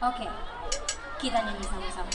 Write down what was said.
Oke, kita nyanyi sama-sama.